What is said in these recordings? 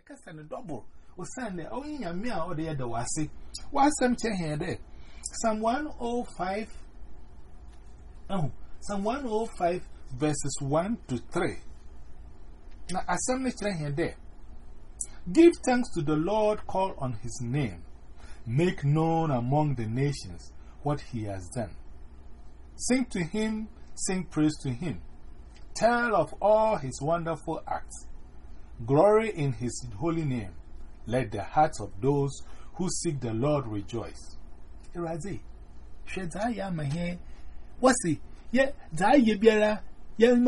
a cast and a double. O Sunday, oh, in your meal, or the other was. What's some chair here there? Psalm 105. Oh, Psalm 105 verses 1 to 3. Now, assembly chair here there. Give thanks to the Lord, call on his name. Make known among the nations what he has done. Sing to him, sing praise to him. Tell of all his wonderful acts. Glory in his holy name. Let the hearts of those who seek the Lord rejoice. Shedaya Mahe, eh, eh. what's Ye, and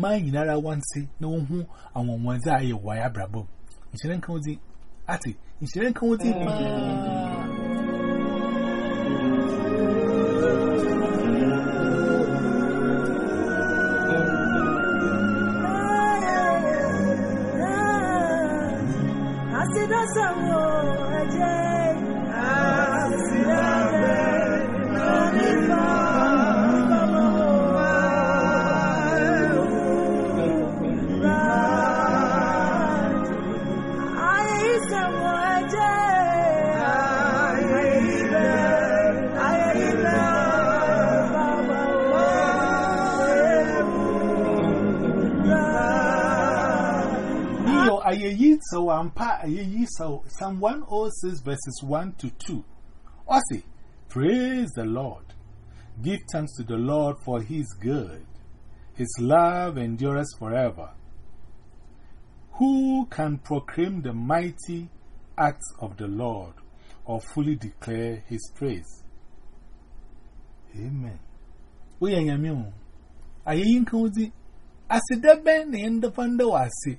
mine one no who, and one was County, Ati, Insurance County. Ayeyi so ampa ayeyi so Psalm 106 verses 1 to 2. Ose, praise the Lord. Give thanks to the Lord for his good. His love endures forever. Who can proclaim the mighty acts of the Lord or fully declare his praise? Amen. We are yamu. Ayeyi nkozi. Asidebe na endofanda wasi.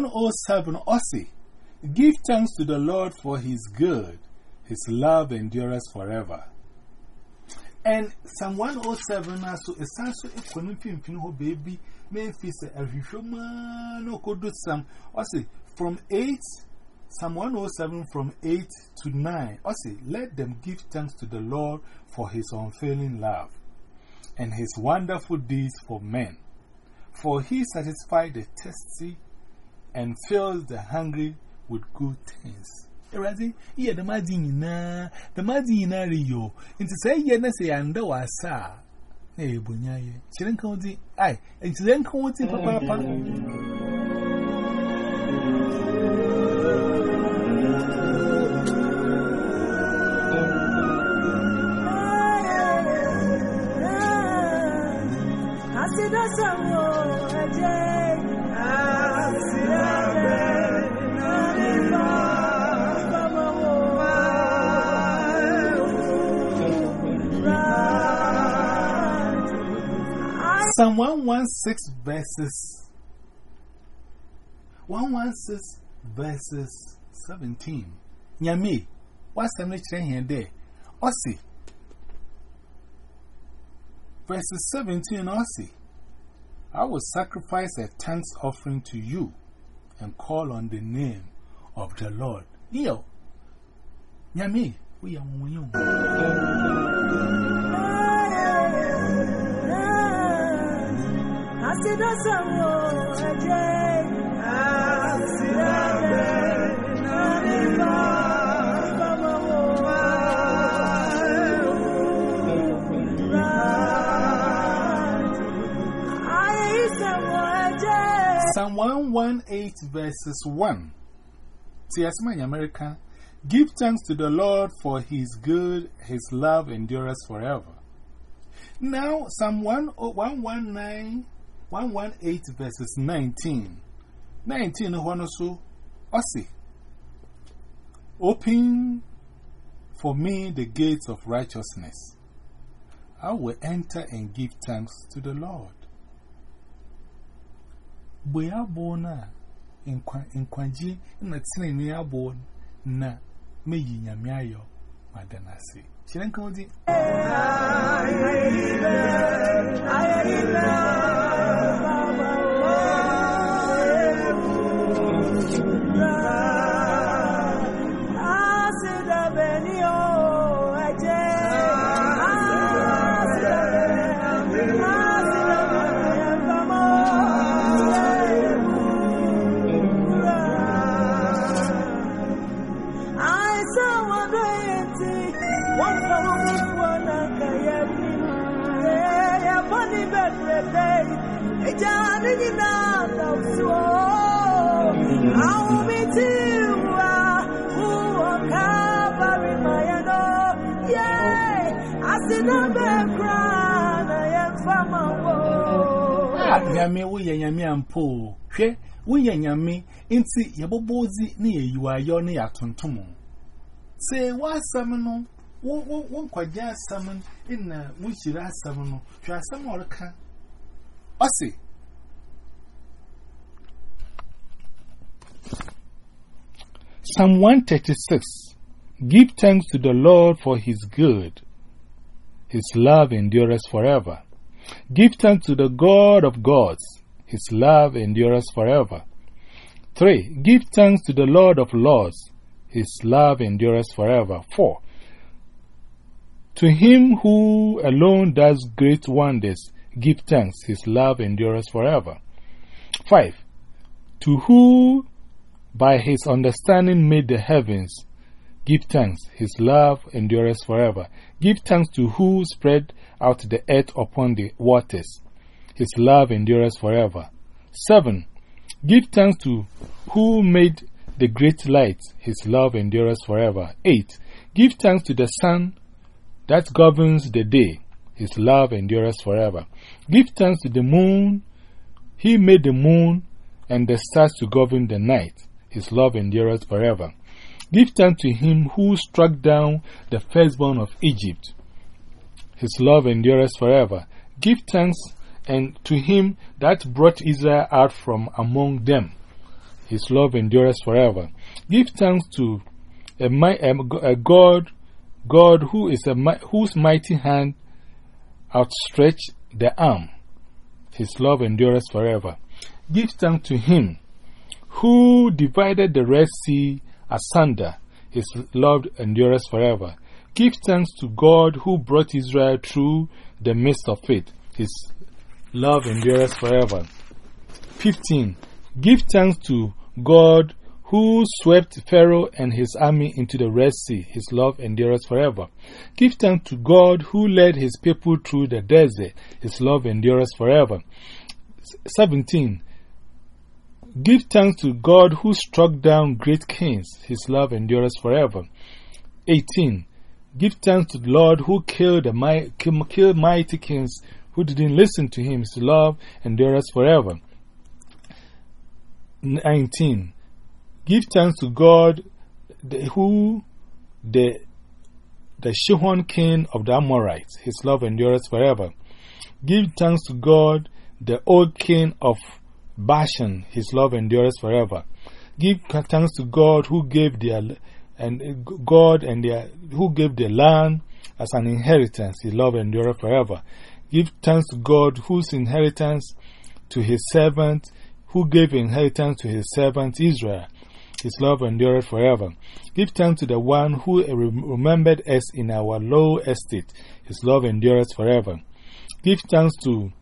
107 Ossi. Give thanks to the Lord for his good. His love endures forever. And Psalm 107 also is a confusion ho baby. Memphis, a Rishoma no could do some. Ossi from 8, Psalm 107 from 8 to 9. Ossi, let them give thanks to the Lord for his unfailing love and his wonderful deeds for men. For he satisfied the thirsty and fills the hungry with good things. Yeah, the Madina, the Madina Rio, say, yeah, say, and the wasa. Eh, Bunyaye, she didn't come I, and she didn't come with Papa. Psalm 116 verses 116 verses 17. Nyame, what's the nature here there? Ossi. Verses 17 Ossi. I will sacrifice a thanks offering to you and call on the name of the Lord. Yo, Nyame, we are Psalm 118 verses 1. See, as my American, Give thanks to the Lord for his good, his love endures forever. Now, Psalm 119, 118 verses 19. 19 also, Ossi. Open for me the gates of righteousness. I will enter and give thanks to the Lord. Boya bona in Kwanji in the Tini born na me yinyamiayo madanasi. Shiren Kodi. Yami, we yami and po. She, we yami, inti yabobozi ni yuayo ni atuntumu. Say, what summon? One quadia summon in a wishira summon, try some more can. Ossi. Psalm 136 Give thanks to the Lord for his good. His love endures forever. Give thanks to the God of gods. His love endures forever. 3. Give thanks to the Lord of lords. His love endures forever. 4. To him who alone does great wonders, give thanks. His love endures forever. 5. To who by his understanding made the heavens, give thanks. His love endures forever. Give thanks to who spread out the earth upon the waters. His love endures forever. 7. Give thanks to who made the great light. His love endures forever. 8. Give thanks to the sun that governs the day. His love endures forever. Give thanks to the moon. He made the moon and the stars to govern the night. His love endures forever. Give thanks to him who struck down the firstborn of Egypt. His love endures forever. Give thanks and to him that brought Israel out from among them. His love endures forever. Give thanks to a, a, God, God who is a, whose mighty hand outstretched the arm. His love endures forever. Give thanks to him who divided the Red Sea asunder. His love endures forever. Give thanks to God who brought Israel through the midst of it. His love endures forever. 15. Give thanks to God who swept Pharaoh and his army into the Red Sea. His love endures forever. Give thanks to God who led his people through the desert. His love endures forever. 17. Give thanks to God who struck down great kings. His love endures forever. 18. Give thanks to the Lord who killed, the, killed mighty kings who didn't listen to him. His love endures forever. 19. Give thanks to God the, who, the, the Shihon king of the Amorites. His love endures forever. Give thanks to God, the old king of Bashan. His love endures forever. Give thanks to God who gave their, and God and their, who gave the land as an inheritance. His love endures forever. Give thanks to God whose inheritance to his servant, who gave inheritance to his servant Israel. His love endureth forever. Give thanks to the one who remembered us in our low estate. His love endureth forever. Give thanks to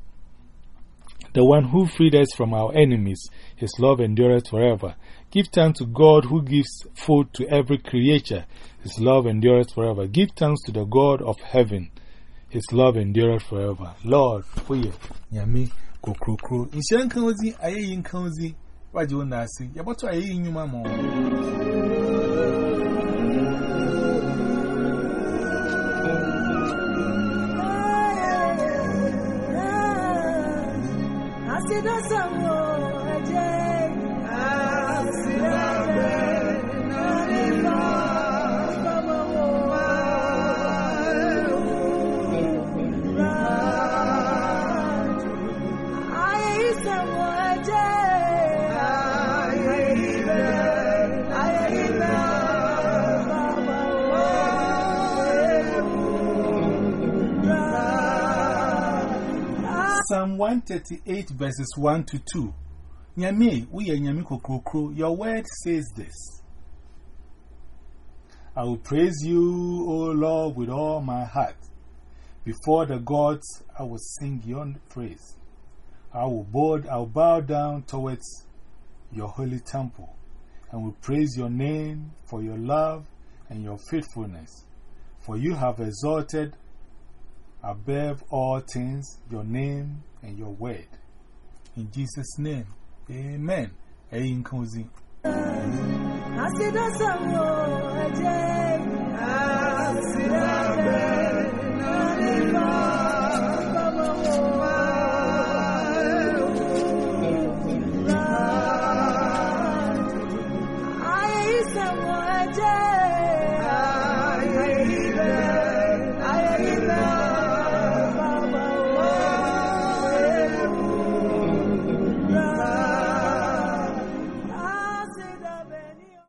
the one who freed us from our enemies. His love endureth forever. Give thanks to God who gives food to every creature. His love endureth forever. Give thanks to the God of heaven. His love endureth forever. Lord, we yami kokrokro. Inshan kanzi, aye kanzi. Waji wona asi. Yaboto someone. Psalm 138 verses 1 to 2. Nyame, we are Nyame Kokrokro. Your word says this. I will praise you, O Lord, with all my heart. Before the gods, I will sing your praise. I will bow, I will bow down towards your holy temple and will praise your name for your love and your faithfulness. For you have exalted above all things your name and your word. In Jesus' name, amen. Ayin